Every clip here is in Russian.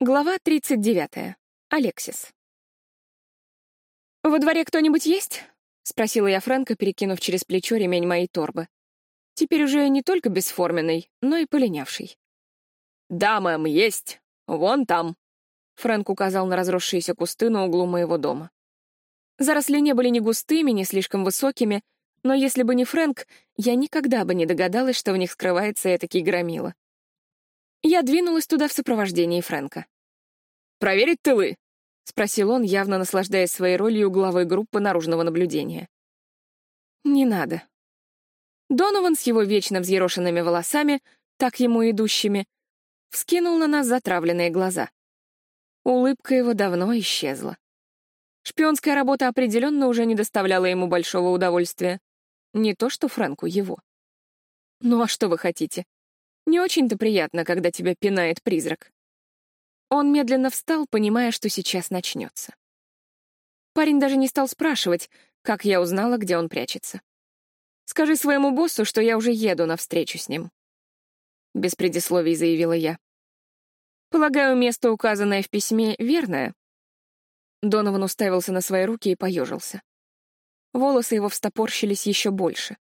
Глава 39. Алексис. «Во дворе кто-нибудь есть?» — спросила я Фрэнка, перекинув через плечо ремень моей торбы. Теперь уже не только бесформенный, но и полинявший. «Да, мэм, есть. Вон там», — Фрэнк указал на разросшиеся кусты на углу моего дома. Заросли не были ни густыми, ни слишком высокими, но если бы не Фрэнк, я никогда бы не догадалась, что в них скрывается этакий громила. Я двинулась туда в сопровождении Фрэнка. «Проверить тылы?» — спросил он, явно наслаждаясь своей ролью главы группы наружного наблюдения. «Не надо». Донован с его вечно взъерошенными волосами, так ему идущими, вскинул на нас затравленные глаза. Улыбка его давно исчезла. Шпионская работа определенно уже не доставляла ему большого удовольствия. Не то что Фрэнку его. Ну а что вы хотите? Не очень-то приятно, когда тебя пинает призрак. Он медленно встал, понимая, что сейчас начнется. Парень даже не стал спрашивать, как я узнала, где он прячется. «Скажи своему боссу, что я уже еду на встречу с ним», — без предисловий заявила я. «Полагаю, место, указанное в письме, верное?» Донован уставился на свои руки и поежился. Волосы его встопорщились еще больше.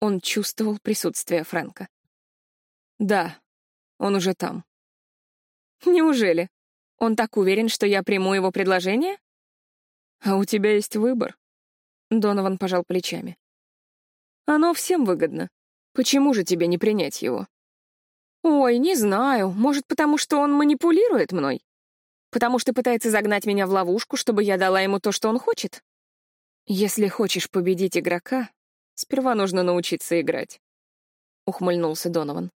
Он чувствовал присутствие Фрэнка. Да, он уже там. Неужели? Он так уверен, что я приму его предложение? А у тебя есть выбор. Донован пожал плечами. Оно всем выгодно. Почему же тебе не принять его? Ой, не знаю. Может, потому что он манипулирует мной? Потому что пытается загнать меня в ловушку, чтобы я дала ему то, что он хочет? Если хочешь победить игрока, сперва нужно научиться играть. Ухмыльнулся Донован.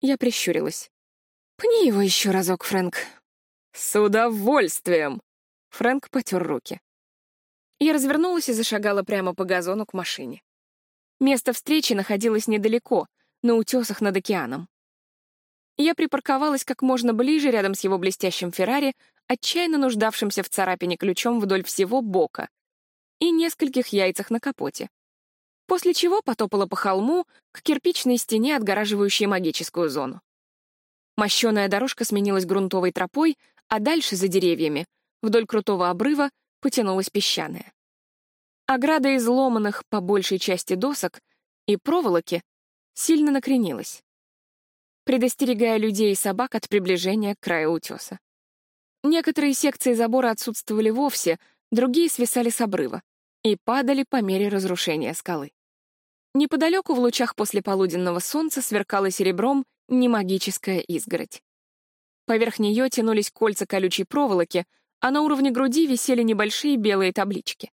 Я прищурилась. «Пни его еще разок, Фрэнк». «С удовольствием!» Фрэнк потер руки. Я развернулась и зашагала прямо по газону к машине. Место встречи находилось недалеко, на утесах над океаном. Я припарковалась как можно ближе рядом с его блестящим Феррари, отчаянно нуждавшимся в царапине ключом вдоль всего бока и нескольких яйцах на капоте после чего потопала по холму к кирпичной стене, отгораживающей магическую зону. Мощеная дорожка сменилась грунтовой тропой, а дальше, за деревьями, вдоль крутого обрыва, потянулась песчаная. Ограда из ломаных, по большей части досок, и проволоки сильно накренилась, предостерегая людей и собак от приближения к краю утеса. Некоторые секции забора отсутствовали вовсе, другие свисали с обрыва и падали по мере разрушения скалы. Неподалеку в лучах послеполуденного солнца сверкала серебром немагическая изгородь. Поверх нее тянулись кольца колючей проволоки, а на уровне груди висели небольшие белые таблички.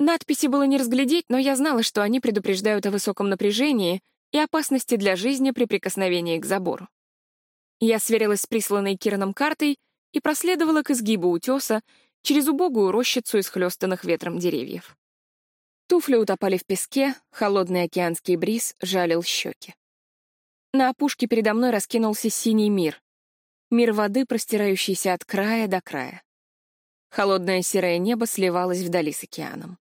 Надписи было не разглядеть, но я знала, что они предупреждают о высоком напряжении и опасности для жизни при прикосновении к забору. Я сверилась с присланной Кираном картой и проследовала к изгибу утеса через убогую рощицу из хлестанных ветром деревьев. Туфли утопали в песке, холодный океанский бриз жалил щеки. На опушке передо мной раскинулся синий мир. Мир воды, простирающийся от края до края. Холодное серое небо сливалось вдали с океаном.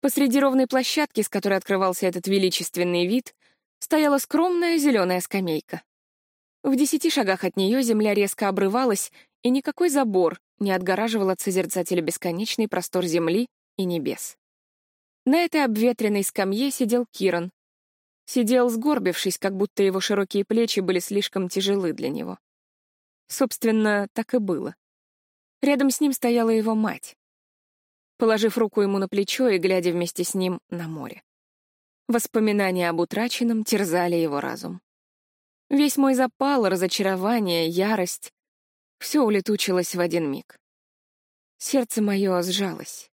Посреди ровной площадки, с которой открывался этот величественный вид, стояла скромная зеленая скамейка. В десяти шагах от нее земля резко обрывалась, и никакой забор не отгораживал от созерцателя бесконечный простор земли и небес. На этой обветренной скамье сидел Киран. Сидел сгорбившись, как будто его широкие плечи были слишком тяжелы для него. Собственно, так и было. Рядом с ним стояла его мать, положив руку ему на плечо и глядя вместе с ним на море. Воспоминания об утраченном терзали его разум. Весь мой запал, разочарование, ярость — все улетучилось в один миг. Сердце мое сжалось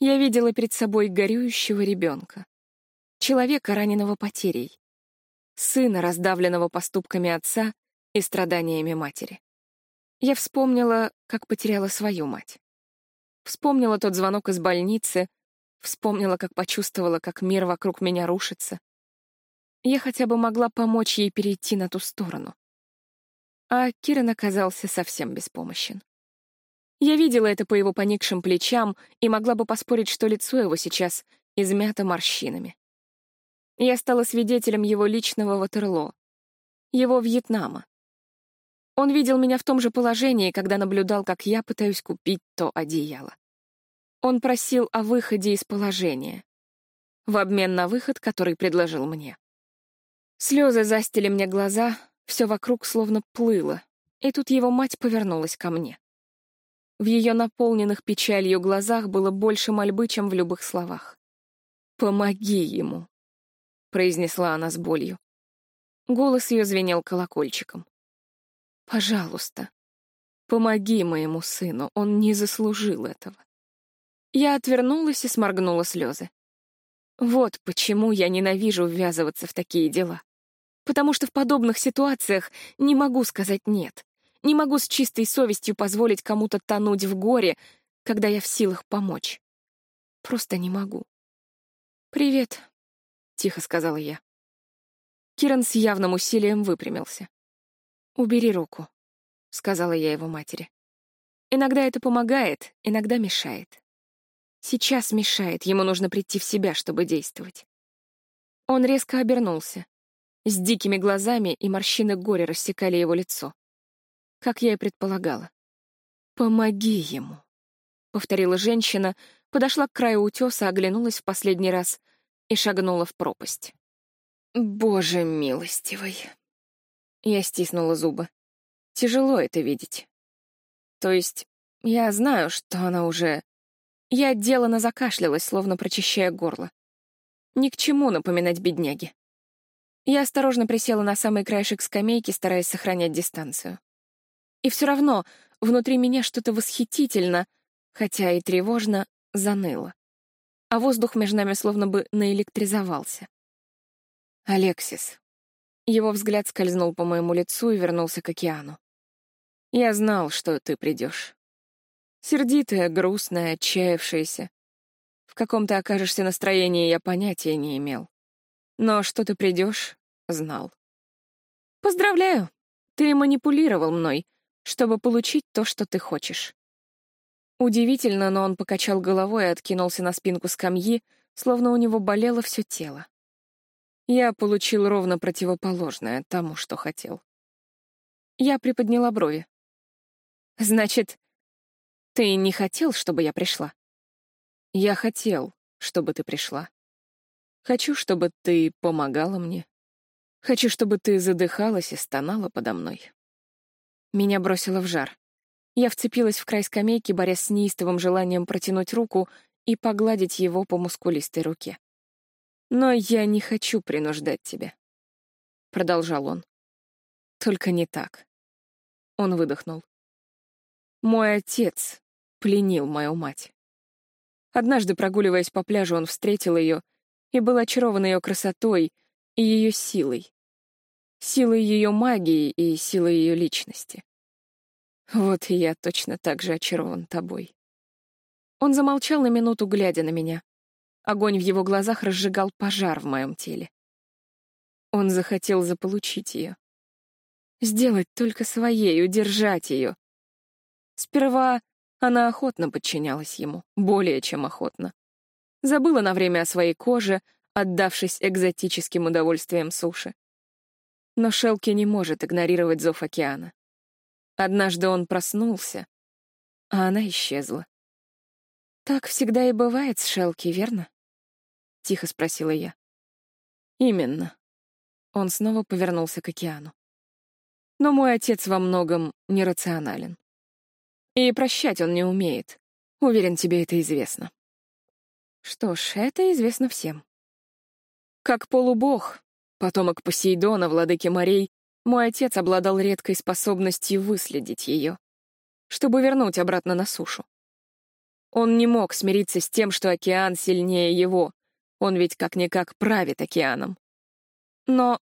я видела перед собой горюющего ребенка, человека, раненого потерей, сына, раздавленного поступками отца и страданиями матери. Я вспомнила, как потеряла свою мать. Вспомнила тот звонок из больницы, вспомнила, как почувствовала, как мир вокруг меня рушится. Я хотя бы могла помочь ей перейти на ту сторону. А Киран оказался совсем беспомощен. Я видела это по его поникшим плечам и могла бы поспорить, что лицо его сейчас измято морщинами. Я стала свидетелем его личного Ватерло, его Вьетнама. Он видел меня в том же положении, когда наблюдал, как я пытаюсь купить то одеяло. Он просил о выходе из положения. В обмен на выход, который предложил мне. Слезы застили мне глаза, все вокруг словно плыло, и тут его мать повернулась ко мне. В ее наполненных печалью глазах было больше мольбы, чем в любых словах. «Помоги ему», — произнесла она с болью. Голос ее звенел колокольчиком. «Пожалуйста, помоги моему сыну, он не заслужил этого». Я отвернулась и сморгнула слезы. Вот почему я ненавижу ввязываться в такие дела. Потому что в подобных ситуациях не могу сказать «нет». Не могу с чистой совестью позволить кому-то тонуть в горе, когда я в силах помочь. Просто не могу. «Привет», — тихо сказала я. Киран с явным усилием выпрямился. «Убери руку», — сказала я его матери. «Иногда это помогает, иногда мешает. Сейчас мешает, ему нужно прийти в себя, чтобы действовать». Он резко обернулся. С дикими глазами и морщины горя рассекали его лицо как я и предполагала. «Помоги ему», — повторила женщина, подошла к краю утеса, оглянулась в последний раз и шагнула в пропасть. «Боже милостивый!» Я стиснула зубы. Тяжело это видеть. То есть, я знаю, что она уже... Я отделанно закашлялась, словно прочищая горло. Ни к чему напоминать бедняги. Я осторожно присела на самый краешек скамейки, стараясь сохранять дистанцию. И все равно внутри меня что-то восхитительно, хотя и тревожно, заныло. А воздух между нами словно бы наэлектризовался. «Алексис». Его взгляд скользнул по моему лицу и вернулся к океану. «Я знал, что ты придешь. Сердитая, грустная, отчаявшаяся. В каком то окажешься настроении, я понятия не имел. Но что ты придешь, знал. Поздравляю, ты манипулировал мной, чтобы получить то, что ты хочешь. Удивительно, но он покачал головой и откинулся на спинку скамьи, словно у него болело все тело. Я получил ровно противоположное тому, что хотел. Я приподняла брови. «Значит, ты не хотел, чтобы я пришла?» «Я хотел, чтобы ты пришла. Хочу, чтобы ты помогала мне. Хочу, чтобы ты задыхалась и стонала подо мной. Меня бросило в жар. Я вцепилась в край скамейки, борясь с неистовым желанием протянуть руку и погладить его по мускулистой руке. «Но я не хочу принуждать тебя», — продолжал он. «Только не так». Он выдохнул. «Мой отец пленил мою мать. Однажды, прогуливаясь по пляжу, он встретил ее и был очарован ее красотой и ее силой силой ее магии и силой ее личности. Вот и я точно так же очарован тобой. Он замолчал на минуту, глядя на меня. Огонь в его глазах разжигал пожар в моем теле. Он захотел заполучить ее. Сделать только своей, удержать ее. Сперва она охотно подчинялась ему, более чем охотно. Забыла на время о своей коже, отдавшись экзотическим удовольствиям суши. Но Шелки не может игнорировать зов океана. Однажды он проснулся, а она исчезла. «Так всегда и бывает с Шелки, верно?» — тихо спросила я. «Именно». Он снова повернулся к океану. «Но мой отец во многом нерационален. И прощать он не умеет. Уверен, тебе это известно». Что ж, это известно всем. Как полубог, Потомок Посейдона, владыки морей, мой отец обладал редкой способностью выследить ее, чтобы вернуть обратно на сушу. Он не мог смириться с тем, что океан сильнее его, он ведь как-никак правит океаном. Но,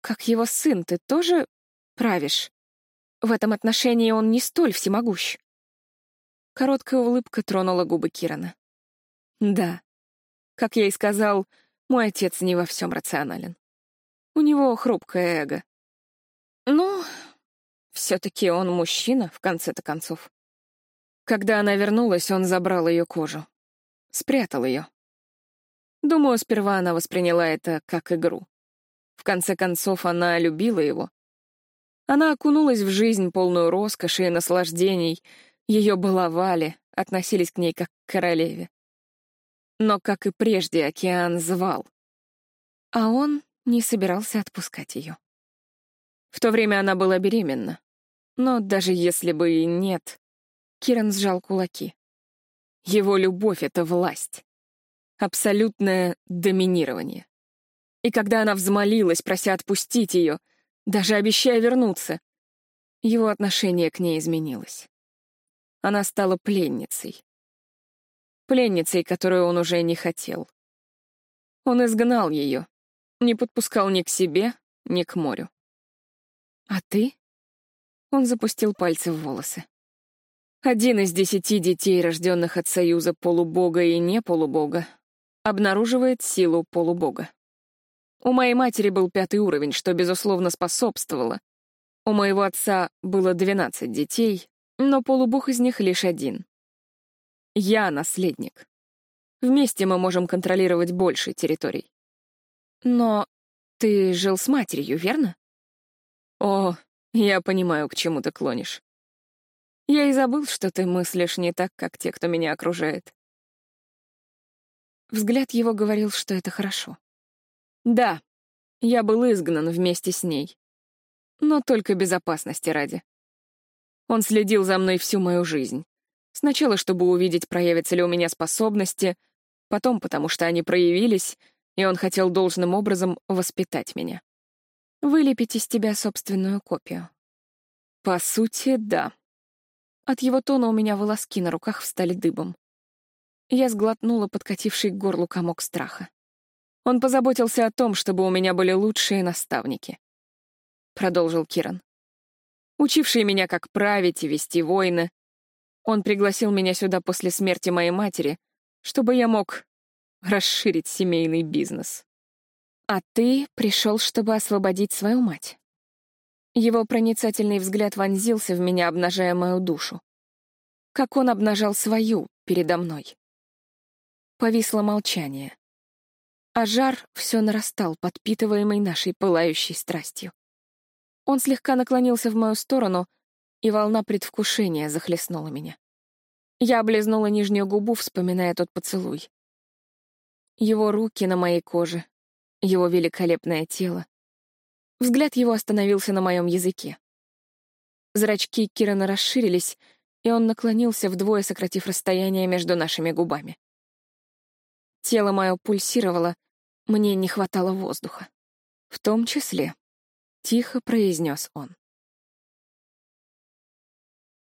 как его сын, ты тоже правишь? В этом отношении он не столь всемогущ. Короткая улыбка тронула губы Кирана. Да, как я и сказал, мой отец не во всем рационален. У него хрупкое эго. Ну, все-таки он мужчина, в конце-то концов. Когда она вернулась, он забрал ее кожу. Спрятал ее. Думаю, сперва она восприняла это как игру. В конце концов, она любила его. Она окунулась в жизнь, полную роскоши и наслаждений. Ее баловали, относились к ней как к королеве. Но, как и прежде, океан звал. А он не собирался отпускать ее. В то время она была беременна. Но даже если бы и нет, Киран сжал кулаки. Его любовь — это власть. Абсолютное доминирование. И когда она взмолилась, прося отпустить ее, даже обещая вернуться, его отношение к ней изменилось. Она стала пленницей. Пленницей, которую он уже не хотел. Он изгнал ее, не подпускал ни к себе, ни к морю. «А ты?» Он запустил пальцы в волосы. Один из десяти детей, рожденных от союза полубога и не полубога, обнаруживает силу полубога. У моей матери был пятый уровень, что, безусловно, способствовало. У моего отца было двенадцать детей, но полубог из них лишь один. Я наследник. Вместе мы можем контролировать больше территорий. Но ты жил с матерью, верно? О, я понимаю, к чему ты клонишь. Я и забыл, что ты мыслишь не так, как те, кто меня окружает. Взгляд его говорил, что это хорошо. Да, я был изгнан вместе с ней. Но только безопасности ради. Он следил за мной всю мою жизнь. Сначала, чтобы увидеть, проявятся ли у меня способности, потом, потому что они проявились, и он хотел должным образом воспитать меня. Вылепить из тебя собственную копию. По сути, да. От его тона у меня волоски на руках встали дыбом. Я сглотнула подкативший к горлу комок страха. Он позаботился о том, чтобы у меня были лучшие наставники. Продолжил Киран. Учившие меня, как править и вести войны. Он пригласил меня сюда после смерти моей матери, чтобы я мог расширить семейный бизнес. А ты пришел, чтобы освободить свою мать. Его проницательный взгляд вонзился в меня, обнажая мою душу. Как он обнажал свою передо мной. Повисло молчание. А жар все нарастал, подпитываемый нашей пылающей страстью. Он слегка наклонился в мою сторону, и волна предвкушения захлестнула меня. Я облизнула нижнюю губу, вспоминая тот поцелуй. Его руки на моей коже, его великолепное тело, Взгляд его остановился на моем языке. Зрачки Кирана расширились, и он наклонился вдвое, сократив расстояние между нашими губами. Тело мое пульсировало, мне не хватало воздуха. В том числе, — тихо произнес он.